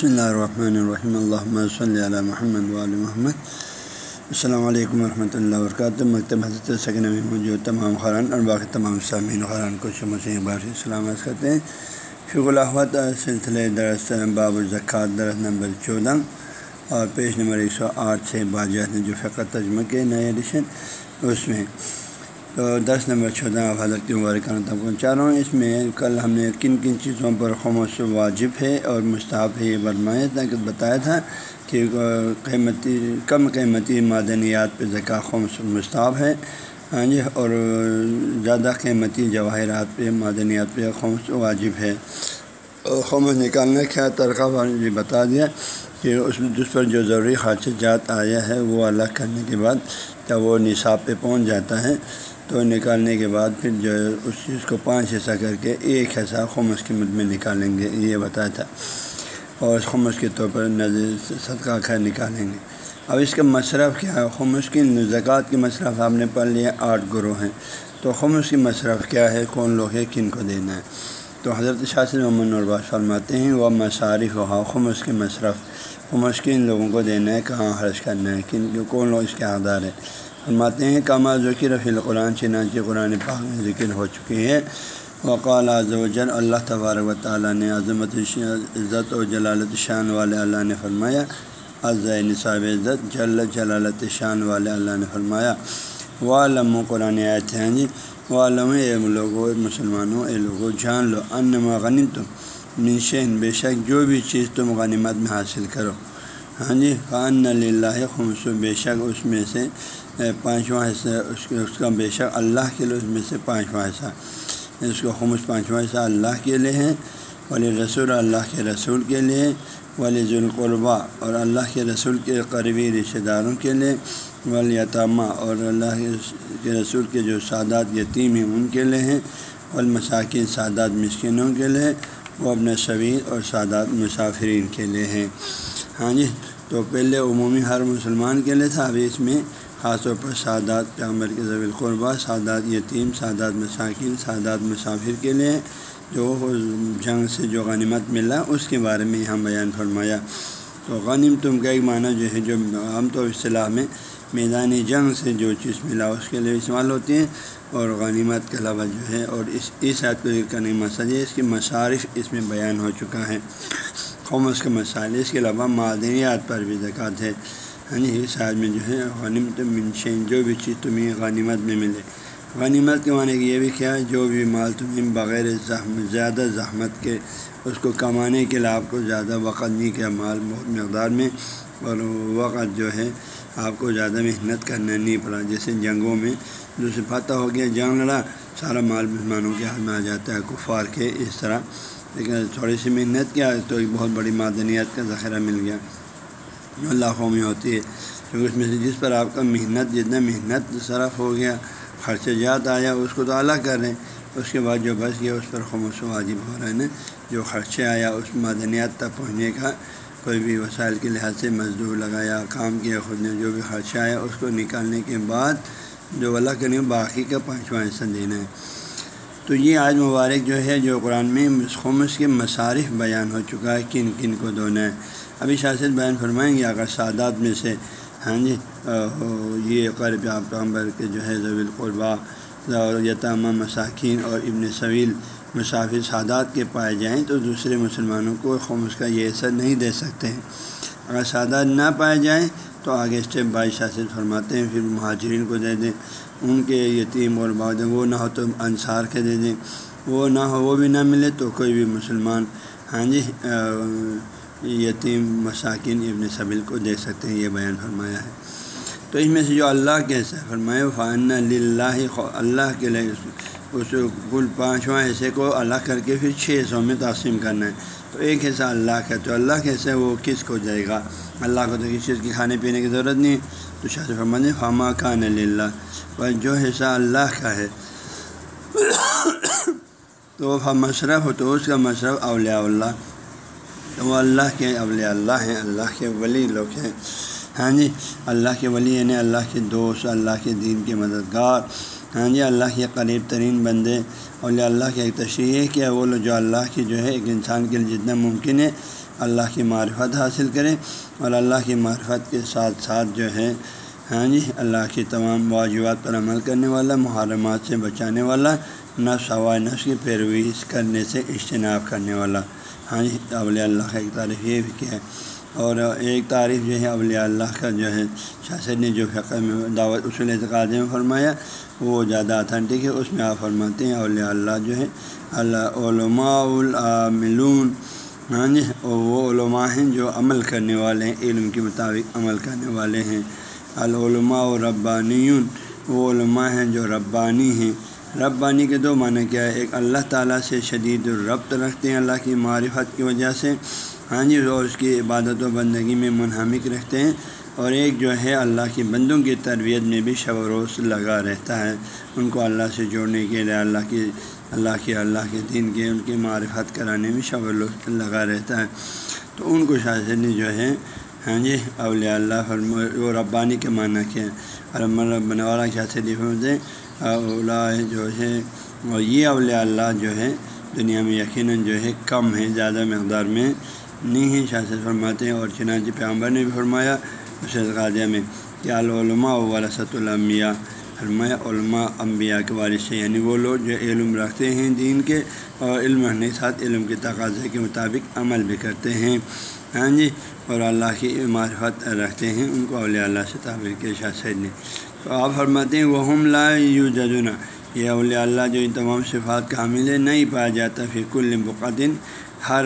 بسم اللہ الرحمن الرحیم اللہ صلی علی محمد وعلی محمد السلام علیکم ورحمۃ اللہ وبرکاتہ مکتب حضرت سکن میں موجود تمام خران اور باقی تمام سامعین خران کو سے بار سلامت کرتے ہیں شکر الحمد سلسلہ درس باب الزکات درس نمبر چودہ اور پیج نمبر ایک سو آٹھ سے باجات نے جو فقہ تجمہ کے نئے ایڈیشن اس میں تو دس نمبر چودہ حضرت مبارکانہ تک پہنچا رہا ہوں۔ اس میں کل ہم نے کن کن چیزوں پر خموش واجب ہے اور مستحب ہے یہ برمایا تھا کہ بتایا تھا کہ قیمتی، کم قیمتی معدنیات پہ زکا خمس مستحب ہے۔ ہاں جی اور زیادہ قیمتی جواہرات پہ، معدنیات پہ خمس واجب ہے۔ اور خمس نکالنے کا ترقہ جی بتا دیا کہ اس جس پر جو ضروری خرچ جات آیا ہے، وہ الگ کرنے کے بعد جب وہ نصاب پہ پہنچ جاتا ہے۔ تو نکالنے کے بعد پھر جو ہے اس چیز کو پانچ حصہ کر کے ایک حصہ خمس کی مد میں نکالیں گے، یہ بتایا تھا۔ اور خمس کے طور پر نظر صدقہ خیر نکالیں گے۔ اب اس کا مصرف کیا ہے؟ خمس کی زکوٰۃ کی مصرف آپ نے پڑھ لیا، آٹھ گروہ ہیں۔ تو خمس کی مصرف کیا ہے؟ کون لوگ ہیں؟ کن کو دینا ہے؟ تو حضرت شاثر محمد نرباز فرماتے ہیں، وہ مصارف ہوا خمس کی مصرف، خمس کن لوگوں کو دینا ہے، کہاں خرچ کرنا ہے؟ کن کون لوگ اس کے آدھار ہے فرماتے ہیں کما ذکر رفیع القرآن، چنانچہ قرآن پاک میں ذکر ہو چکی ہے وقال جل اللہ تبارک و تعالیٰ نے عظمت، عزت و جلالت شان والے اللہ نے فرمایا۔ عز نصاب عزت، جل جلالت شان والے اللہ نے فرمایا۔ و قرآن آئے تھے ہاں جی۔ و اے لوگوں مسلمانوں، اے لوگوں جان لو ان غنی تم منشین بے شک جو بھی چیز تم غنیمت میں حاصل کرو۔ ہاں جی خان اللہ خمس، بے شک اس میں سے پانچواں حصہ، اس کے اس کا بے شک اللہ کے لیے اس میں سے پانچواں حصہ۔ اس کو خمس پانچواں حصہ اللہ کے لیے ہے ولی رسول اللہ کے رسول کے لیے ولی ذوالقربا اور اللہ کے رسول کے قریبی رشتہ داروں کے لیے ولیطامہ اور اللہ کے رسول کے جو سادات یتیم ہیں، ان کے لیے ہیں، والمساکین، سادات مسکینوں کے لیے، وہ اپنے شویر اور سادات مسافرین کے لیے ہیں۔ ہاں جی تو پہلے عمومی ہر مسلمان کے لیے تھا، ابھی اس میں خاص طور پر سادات پیامبر کے ضوی القربہ، سادات یتیم، سادات مساکین، سادات مسافر کے لیے جو جنگ سے جو غنیمت ملا، اس کے بارے میں یہاں بیان فرمایا۔ تو غنیم تم کا ایک معنی جو ہے، جو عام طور اصطلاح میں میدانی جنگ سے جو چیز ملا، اس کے لیے استعمال ہوتی ہیں اور غنیمت کے علاوہ جو ہے، اور اس اس حد کو کرنے مسئلہ اس کی مصارف اس میں بیان ہو چکا ہے۔ قومس کے مسائل اس کے علاوہ معدنیات پر بھی زکوٰۃ ہے۔ ہاں جی اس حال میں جو ہے غنیمت منشین جو بھی چیز تمہیں غنیمت میں ملے۔ غنیمت کے معنی یہ بھی کیا ہے جو بھی مال تمہیں بغیر زحمت زیادہ زحمت کے اس کو کمانے کے لیے آپ کو زیادہ وقت نہیں کیا، مال بہت مقدار میں، اور وقت جو ہے آپ کو زیادہ محنت کرنا نہیں پڑا۔ جیسے جنگوں میں دوسرے فتح ہو گیا جنگ لڑا، سارا مال مسلمانوں کے ہاتھ میں آ جاتا ہے، کفار کے اس طرح۔ لیکن تھوڑی سی محنت کیا تو ایک بہت بڑی معدنیات کا ذخیرہ مل گیا۔ لاکھوں میں ہوتی ہے۔ کیونکہ اس میں سے جس پر آپ کا محنت، جتنا محنت صرف ہو گیا، خرچ جات آیا، اس کو تو اعلیٰ کر رہے ہیں۔ اس کے بعد جو بچ گیا، اس پر خموش واجب ہو رہا ہے نا۔ جو خرچے آیا، اس معدنیات تک پہنچنے کا کوئی بھی وسائل کے لحاظ سے مزدور لگایا، کام کیا، خود نے جو بھی خرچہ آیا، اس کو نکالنے کے بعد جو اللہ کرنے باقی کا پانچواں حصہ دینا ہے۔ تو یہ آج مبارک جو ہے، جو قرآن میں خمس کے مصارف بیان ہو چکا ہے، کن کن کو دھونا ہے۔ ابھی شاست بیان فرمائیں گے، اگر سادات میں سے ہاں جی یہ قرب پیغمبر کے جو ہے ضوی القربا اور یتامہ مساکین اور ابن صویل مسافر سادات کے پائے جائیں تو دوسرے مسلمانوں کو خمس کا یہ اثر نہیں دے سکتے ہیں۔ اگر سادات نہ پائے جائیں تو آگے اسٹیپ بائی شاست فرماتے ہیں، پھر مہاجرین کو دے دیں، ان کے یتیم اور بعد وہ نہ ہو تو انصار کے دے دیں۔ وہ نہ ہو، وہ بھی نہ ملے تو کوئی بھی مسلمان ہاں جی یتیم مساکین ابن صبل کو دے سکتے ہیں، یہ بیان فرمایا ہے۔ تو اس میں سے جو اللہ کے حصہ فرمائے فن اللہ اللہ کے لیے اس کل پانچواں حصے کو الگ کر کے پھر چھ حصوں میں تقسیم کرنا ہے۔ تو ایک حصہ اللہ کا تو اللہ کے حصے وہ کس کو جائے گا؟ اللہ کو تو کسی چیز کی کھانے پینے کی ضرورت نہیں۔ تو شاہ فرمانے فامہ خان اللہ پر جو حصہ اللہ کا ہے، تو مشرف ہو تو اس کا مشرف اولیاء اللہ۔ تو وہ اللہ کے اولیاء، اللہ ہیں، اللہ کے ولی لوگ ہیں۔ ہاں جی اللہ کے ولی یعنی اللہ کے دوست، اللہ کے دین کے مددگار۔ ہاں جی اللہ کے قریب ترین بندے۔ اولیاء اللہ کی ایک تشریح ہے کہ وہ لوگ جو اللہ کی جو ہے، ایک انسان کے لیے جتنا ممکن ہے، اللہ کی معرفت حاصل کرے اور اللہ کی معرفت کے ساتھ ساتھ جو ہے ہاں جی اللہ کی تمام واجبات پر عمل کرنے والا، محرمات سے بچانے والا، نفس ہوا نفس کی پیروی کرنے سے اجتناب کرنے والا۔ ہاں جی اولیاء اللہ کا ایک تعریف یہ بھی کیا ہے۔ اور ایک تعریف جو ہے، اولیاء اللہ کا جو ہے شاست نے جو فقہ میں دعوت، اصول اعتقاد میں فرمایا، وہ زیادہ اتھینٹک ہے۔ اس میں آپ فرماتے ہیں، اولیاء اللہ جو ہے اللہ علماء العاملون۔ ہاں جی وہ علماء ہیں جو عمل کرنے والے ہیں، علم کے مطابق عمل کرنے والے ہیں۔ العلماء و ربانیون وہ علماء ہیں جو ربانی ہیں۔ ربانی کے دو معنی کیا ہے؟ ایک اللہ تعالیٰ سے شدید الربط رکھتے ہیں، اللہ کی معرفت کی وجہ سے۔ ہاں جی اور اس کی عبادت و بندگی میں منہمک رکھتے ہیں۔ اور ایک جو ہے، اللہ کی بندوں کی تربیت میں بھی شب و روز لگا رہتا ہے۔ ان کو اللہ سے جوڑنے کے لیے، اللہ کی اللہ کی اللہ کے دین کے، ان کی معرفت کرانے میں شب و روز لگا رہتا ہے۔ تو ان کو شاہ نے جو ہے ہاں جی اولیاء اللہ فرم و ربانی کے معنی کیا ربن والا کیا سے اولا جو ہے اور یہ اولیاء اللہ جو ہے دنیا میں یقیناً جو ہے کم ہے زیادہ مقدار میں نہیں ہے شاہ فرماتے ہیں، اور چنانچہ پیامبر نے بھی فرمایا اسے غادیہ میں، کہ علماء ورثۃ الانبیاء، فرمایا، علماء انبیاء کے وارث سے یعنی وہ لوگ جو علم رکھتے ہیں دین کے، اور علم رکھنے کے ساتھ، علم کے تقاضے کے مطابق عمل بھی کرتے ہیں۔ ہاں جی اور اللہ کی معرفت رکھتے ہیں، ان کو اولیاء اللہ سے تعبیر کے شاہ سید نے۔ آپ فرماتے ہیں وہ ہم لا یو ججنا یہ اولیاء اللہ جو ان تمام صفات کا حامل ہے، نہیں پایا جاتا پھر کل ہر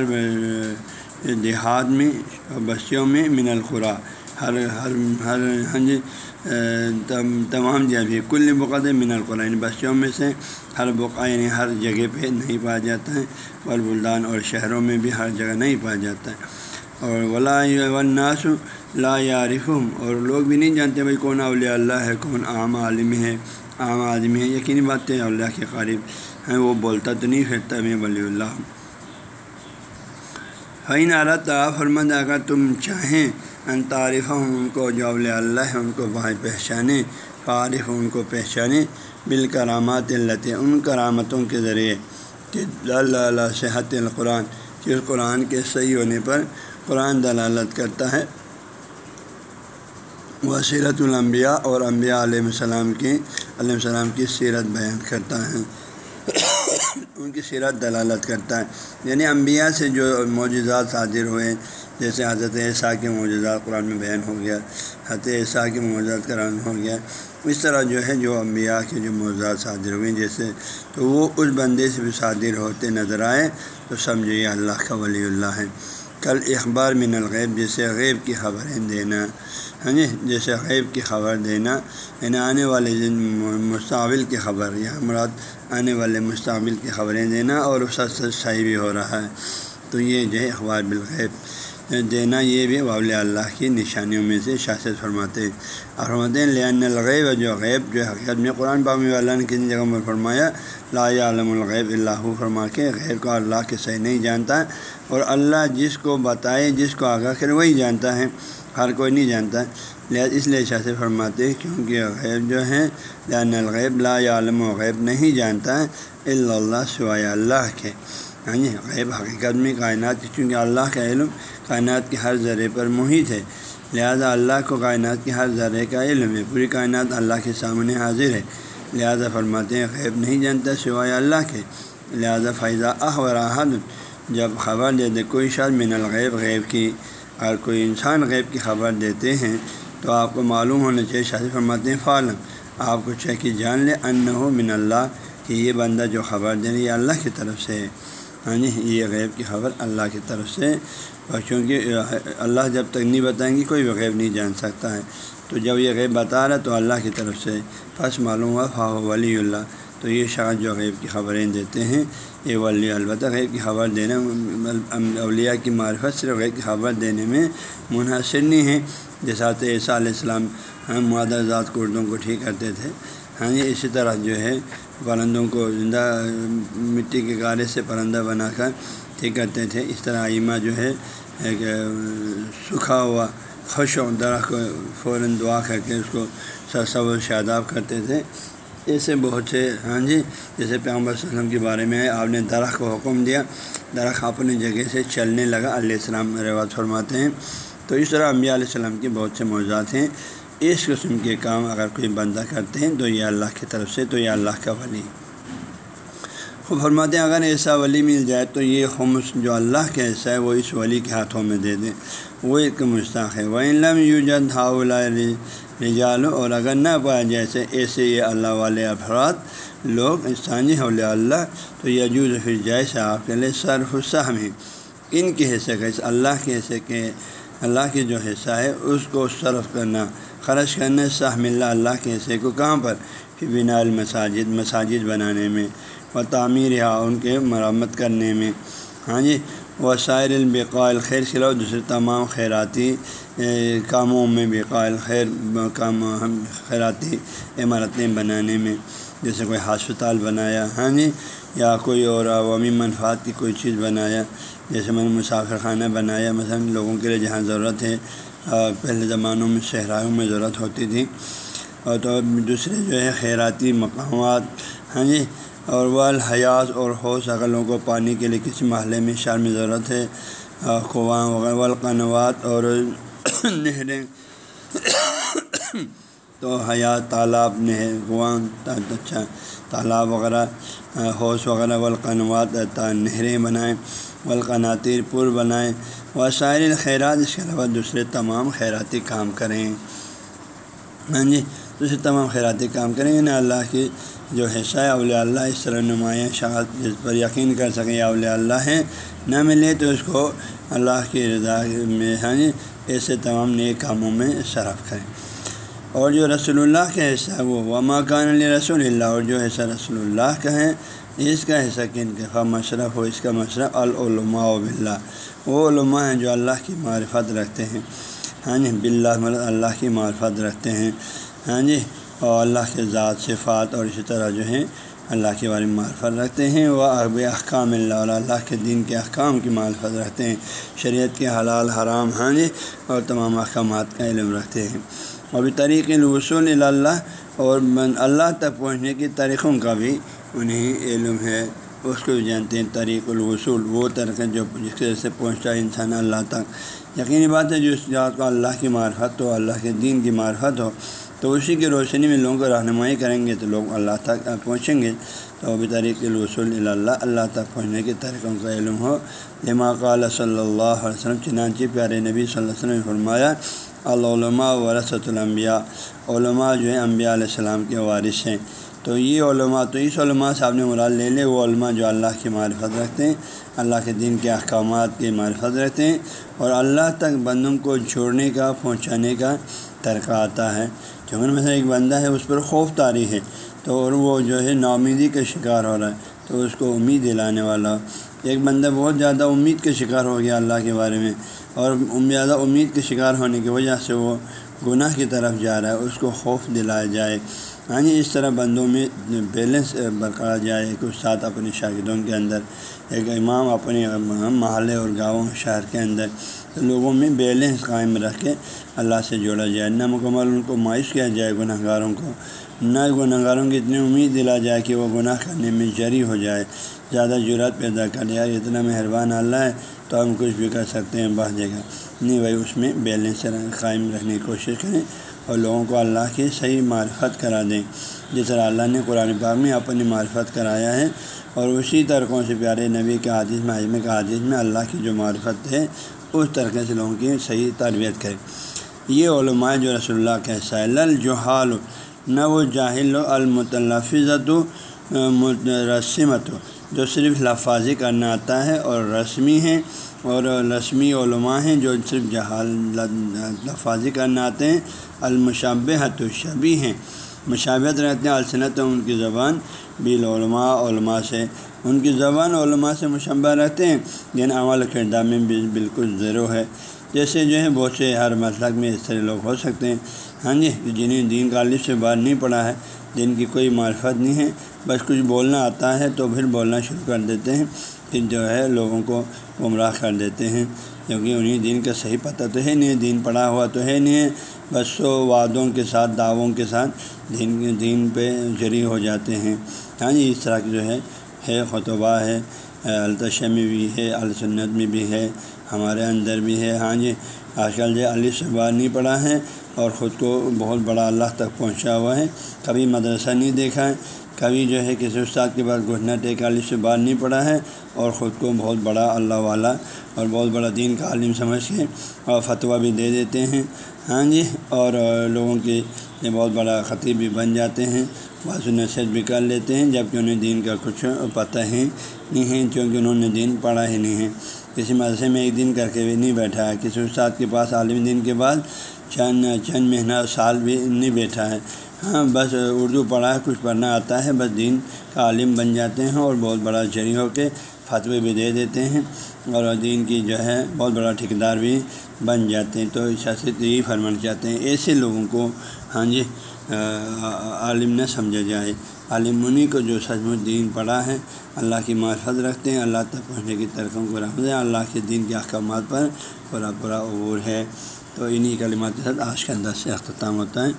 دیہات میں بستیوں میں من الخرا ہر ہر ہر ہاں جی تمام جگہ کل بقد من القرآن یعنی بستیوں میں سے ہر بقا یعنی ہر جگہ پہ نہیں پایا جاتا ہے اور بلدان اور شہروں میں بھی ہر جگہ نہیں پایا جاتا ہے۔ اور ولا وناس لا یارفم اور لوگ بھی نہیں جانتے بھائی کون اولیاء اللہ ہے، کون عام عالم ہے۔ عام آدمی ہے یقینی بات ہے اللہ کے قریب ہیں، وہ بولتا تو نہیں پھرتا میں ولی اللہ۔ حین عالت فرمند اگر تم چاہیں ان تعریف ہوں ان کو جو اولیاء اللہ ہے ان کو بھائی پہچانے فارف ان کو پہچانے بالکرامات اللہ ان کرامتوں کے ذریعے، کہ اللہ صحت القرآن، کہ قرآن کے صحیح ہونے پر قرآن دلالت کرتا ہے۔ وہ سیرت الانبیاء اور انبیاء علیہ السلام کی علیہ السلام کی سیرت بیان کرتا ہے۔ ان کی سیرت دلالت کرتا ہے۔ یعنی انبیاء سے جو معجزات حاضر ہوئے، جیسے حضرت عیسیٰ کے معجزات قرآن میں بیان ہو گیا، حضرت عیسیٰ کے معجزات قرآن ہو گیا۔ اس طرح جو ہے، جو انبیاء کے جو معجزات صادر ہوئے، جیسے تو وہ اس بندے سے بھی صادر ہوتے نظر آئے، تو سمجھیے اللہ کا ولی اللہ ہے۔ کل اخبار من الغیب، جیسے غیب کی خبریں دینا ہاں جی؟ جیسے غیب کی خبر دینا یعنی آنے والے مستقبل کی خبر، یا مراد آنے والے مستقبل کی خبریں دینا اور اس سچ صحیح بھی ہو رہا ہے۔ تو یہ جو ہے اخبار بالغیب، دینا یہ بھی وابل اللہ کی نشانیوں میں سے شاست فرماتے ہیں۔ اور فرماتے ہیں لین الغیب جو غیب، جو حقیقت میں قرآن بامی اللہ نے کسی جگہ میں فرمایا، لا عالم الغیب اللہ فرما کے غیب کو اللہ کے صحیح نہیں جانتا۔ اور اللہ جس کو بتائے، جس کو آگاہ کرے، وہی جانتا ہے۔ ہر کوئی نہیں جانتا۔ لہٰذا اس لیے سے فرماتے ہیں، کیونکہ غیب جو ہے لان الغیب لا عالم و غیب نہیں جانتا ہے اللہ سوائے اللہ کے۔ ہاں جی غیب حقیقت میں کائنات چونکہ اللہ کا علم کائنات کے ہر ذرے پر محیط ہے۔ لہذا اللہ کو کائنات کے ہر ذرے کا علم ہے۔ پوری کائنات اللہ کے سامنے حاضر ہے۔ لہذا فرماتے ہیں، غیب نہیں جانتا سوائے اللہ کے۔ لہذا فیضہ اح و راحت۔ جب خبر دے دے، کوئی شاید من الغیب، غیب کی، اور کوئی انسان غیب کی خبر دیتے ہیں، تو آپ کو معلوم ہونا چاہیے شاذ فرماتے ہیں فالم آپ کو چاہے کہ جان لے ان ہو من اللہ، کہ یہ بندہ جو خبر دے یہ اللہ کی طرف سے ہے۔ ہاں جی یہ غیب کی خبر اللہ کی طرف سے اور چونکہ اللہ جب تک نہیں بتائیں گے، کوئی بھی غیب نہیں جان سکتا ہے۔ تو جب یہ غیب بتا رہا تو اللہ کی طرف سے پس معلوم ہوا فا ولی اللہ۔ تو یہ شاید جو غیب کی خبریں دیتے ہیں یہ ولی، البتہ غیب کی خبر دینے اولیاء کی معرفت صرف غیب کی خبر دینے میں منحصر نہیں ہے جیسا عیسیٰ علیہ السلام ہم مادر ذات کردوں کو ٹھیک کرتے تھے۔ ہاں جی اسی طرح جو ہے پرندوں کو زندہ مٹی کے گارے سے پرندہ بنا کر ٹھیک کرتے تھے۔ اس طرح ایما جو ہے ایک سکھا ہوا، خوش و درخت کو فوراً دعا کر کے اس کو سر شاداب کرتے تھے۔ ایسے بہت سے ہاں جی جیسے پیغمبر صلی اللہ علیہ وسلم کے بارے میں آپ نے درخت کو حکم دیا۔ درخت اپنی جگہ سے چلنے لگا۔ علیہ السلام رواج فرماتے ہیں۔ تو اس طرح انبیاء علیہ السلام کے بہت سے موضوعات ہیں۔ اس قسم کے کام اگر کوئی بندہ کرتے ہیں تو یہ اللہ کی طرف سے تو یہ اللہ کا ولی۔ خوب فرماتے ہیں، اگر ایسا ولی مل جائے تو یہ خمس جو اللہ کے ایسا ہے، وہ اس ولی کے ہاتھوں میں دے دیں۔ وہ ایک مشتاق ہے۔ وہ علم یو جد رجالو اور اگر نہ پایا جیسے ایسے یہ اللہ والے افراد لوگ ثانی حول اللہ تو یجوز پھر جیسے آپ کے لیے صرف السحم ہے ان کے حصے کا اس اللہ کے حصے کے اللہ کے جو حصہ ہے اس کو صرف کرنا خرچ کرنا سہم اللہ اللہ کے حصے کو کہاں پر پھر بنا المساجد مساجد بنانے میں و تعمیر یا ان کے مرمت کرنے میں ہاں جی وہ شاعر البقائل خیر خلاؤ دوسرے تمام خیراتی کاموں میں بقائل خیر، کام خیراتی عمارتیں بنانے میں، جیسے کوئی ہسپتال بنایا ہاں جی؟ یا کوئی اور عوامی منفاد کی کوئی چیز بنایا، جیسے میں نے مسافر خانہ بنایا، مثلاً لوگوں کے لیے جہاں ضرورت ہے پہلے زمانوں میں صحراؤں میں ضرورت ہوتی تھی، اور تو دوسرے جو ہے خیراتی مقامات ہاں جی؟ اور وہ الحیاض اور حوص اگر لوگوں کو پانی کے لیے کسی محلے میں شہر میں ضرورت ہے خواہ وغیرہ، والقنوات اور نہریں۔ تو حیات تالاب، نہر کنواں اچھا تالاب وغیرہ حوص وغیرہ، والقنوات نہریں بنائیں، والقناطیر پور بنائیں وہ شاعر خیرات اس کے علاوہ دوسرے تمام خیراتی کام کریں۔ ہاں جی دوسرے تمام خیراتی کام کریں یعنی اللہ کی جو حصہ ہے، اولیاء اللہ، اس طرح نمایاں شاعت جس پر یقین کر سکیں اولیاء اللہ ہیں، نہ ملے تو اس کو اللہ کی رضا میں ہاں جی ایسے تمام نئے کاموں میں صرف کریں۔ اور جو رسول اللہ کا حصہ ہے وہ وما کان علیہ رسول اللہ، اور جو حصہ رسول اللہ کا ہے، اس کا حصہ کن کے خواہ مشرف ہو اس کا مشرف العلماء و بلّہ وہ علماء ہیں جو اللہ کی معرفت رکھتے ہیں۔ ہاں جی بلّہ مطلب اللہ کی معرفت رکھتے ہیں۔ ہاں جی اور اللہ کے ذات، صفات اور اسی طرح جو ہیں اللہ کے بارے میں معرفت رکھتے ہیں۔ وہ اب احکام اللہ اور اللہ کے دین کے احکام کی معرفت رکھتے ہیں۔ شریعت کے حلال، حرام ہاں جی اور تمام احکامات کا علم رکھتے ہیں۔ اور بھی طریق الوصول اللہ اور اللہ تک پہنچنے کے طریقوں کا بھی انہیں علم ہے۔ اس کو بھی جانتے ہیں طریق الوصول، وہ طریقے جو جس کے سے پہنچتا ہے انسان اللہ تک۔ یقینی بات ہے جو اس جات کو اللہ کی معرفت ہو، اللہ کے دین کی معرفت ہو تو اسی کی روشنی میں لوگوں کو رہنمائی کریں گے تو لوگ اللہ تک پہنچیں گے۔ تو وہ بھی طریق الوصول اللہ اللہ تک پہنچنے کے طریقوں کا علم ہو۔ لما قال صلی اللہ علیہ وسلم، چنانچہ پیارے نبی صلی اللہ علیہ وسلم نے فرمایا علماء ورثۃ الانبیاء، علماء جو ہیں انبیاء علیہ السلام کے وارث ہیں۔ تو یہ علماء، تو اس علماء سے آپ نے مراد لے لے وہ علماء جو اللہ کی معرفت رکھتے ہیں، اللہ کے دین کے احکامات کی معرفت رکھتے ہیں۔ اور اللہ تک بندوں کو چھوڑنے کا، پہنچانے کا طریقہ آتا ہے۔ کیونکہ مثلا ایک بندہ ہے، اس پر خوف طاری ہے۔ تو اور وہ جو ہے نامیدی کا شکار ہو رہا ہے۔ تو اس کو امید دلانے والا۔ ایک بندہ بہت زیادہ امید کا شکار ہو گیا اللہ کے بارے میں۔ اور زیادہ امید کے شکار ہونے کی وجہ سے وہ گناہ کی طرف جا رہا ہے، اس کو خوف دلایا جائے۔ ہاں جی اس طرح بندوں میں بیلنس برقرار جائے، ایک استاد اپنے شاگردوں کے اندر، ایک امام اپنے محلے اور گاؤں، شہر کے اندر۔ لوگوں میں بیلنس قائم رکھ کے اللہ سے جوڑا جائے۔ نہ مکمل ان کو مایوس کیا جائے گناہ گاروں کو۔ نہ گناہ گاروں کی اتنی امید دلا جائے کہ وہ گناہ کرنے میں جری ہو جائے۔ زیادہ جرات پیدا کر یار، اتنا مہربان اللہ ہے تو ہم کچھ بھی کر سکتے ہیں بہ جگہ۔ نہیں بھائی، اس میں بیلنس قائم رکھنے کی کوشش کریں اور لوگوں کو اللہ کی صحیح معرفت کرا دیں۔ جس طرح اللہ نے قرآن پاک میں اپنی معرفت کرایا ہے اور اسی طرقوں سے پیارے نبی کے عادث میں عظم کے عادث میں اللہ کی جو معرفت ہے اس طریقے سے لوگوں کی صحیح تربیت کرے۔ یہ علماء جو رسول اللہ کے سیل جو حال نہ وہ جاہل و المطلفظت و رسمت جو صرف لفاظی کرنا آتا ہے اور رسمی ہیں اور رسمی علماء ہیں جو صرف جہال لفاظی کرنا آتے ہیں۔ المشاب و شبی ہیں۔ مشابت رہتے ہیں السنت ان کی زبان بال علماء علماء سے ان کی زبان علماء سے مشبہ رہتے ہیں جن عمل کردار میں بھی بالکل زیرو ہے۔ جیسے جو ہے، بہت سے ہر مسلک میں اس طرح لوگ ہو سکتے ہیں۔ ہاں جی جنہیں دین غالب سے باہر نہیں پڑا ہے، جن کی کوئی معرفت نہیں ہے، بس کچھ بولنا آتا ہے تو پھر بولنا شروع کر دیتے ہیں۔ پھر جو ہے، لوگوں کو گمراہ کر دیتے ہیں۔ کیونکہ انہیں دین کا صحیح پتہ تو ہے نہیں دین پڑھا ہوا تو ہے نہیں ہے۔ بس سو وعدوں کے ساتھ، دعووں کے ساتھ دین دین پہ جری ہو جاتے ہیں۔ ہاں جی اس طرح کی جو ہے ہے، خطبہ ہے التشا میں بھی ہے، السنت میں بھی ہے، ہمارے اندر بھی ہے۔ ہاں جی آج کل جو علی سے بار نہیں پڑھا ہے اور خود کو بہت بڑا اللہ تک پہنچا ہوا ہے۔ کبھی مدرسہ نہیں دیکھا ہے، کبھی جو ہے کسی استاد کے بعد گھٹنا ٹیک علی سے بار نہیں پڑھا ہے اور خود کو بہت بڑا اللہ والا اور بہت بڑا دین کا عالم سمجھ کے اور فتویٰ بھی دے دیتے ہیں۔ ہاں جی اور لوگوں کی کے بہت بڑا خطیب بھی بن جاتے ہیں۔ بعض نصیحت بھی کر لیتے ہیں جبکہ انہیں دین کا کچھ پتہ ہی نہیں ہے کیونکہ انہوں نے دین پڑھا ہی نہیں ہے۔ کسی مدرسے میں ایک دن کر کے بھی نہیں بیٹھا ہے۔ کسی استاد کے پاس عالم دین کے بعد چند چند مہینہ سال بھی نہیں بیٹھا ہے۔ ہاں بس اردو پڑھا ہے، کچھ پڑھنا آتا ہے، بس دین کا عالم بن جاتے ہیں اور بہت بڑا جری ہو کے فتوے بھی دے دیتے ہیں۔ اور دین کی جو ہے، بہت بڑا ٹھیکیدار بھی بن جاتے ہیں۔ تو سیاست یہی فرمان چاہتے ہیں ایسے لوگوں کو ہاں جی عالم نہ سمجھا جائے۔ عالم منی کو جو سچ مچ دین پڑھا ہے، اللہ کی معرفت رکھتے ہیں، اللہ تک پہنچنے کی طرفوں کو رکھتے ہیں اللہ کے دین کے احکامات پر پورا پورا عبور ہے۔ تو انہی کلمات کے ساتھ آج کا انداز سے اختتام ہوتا ہے۔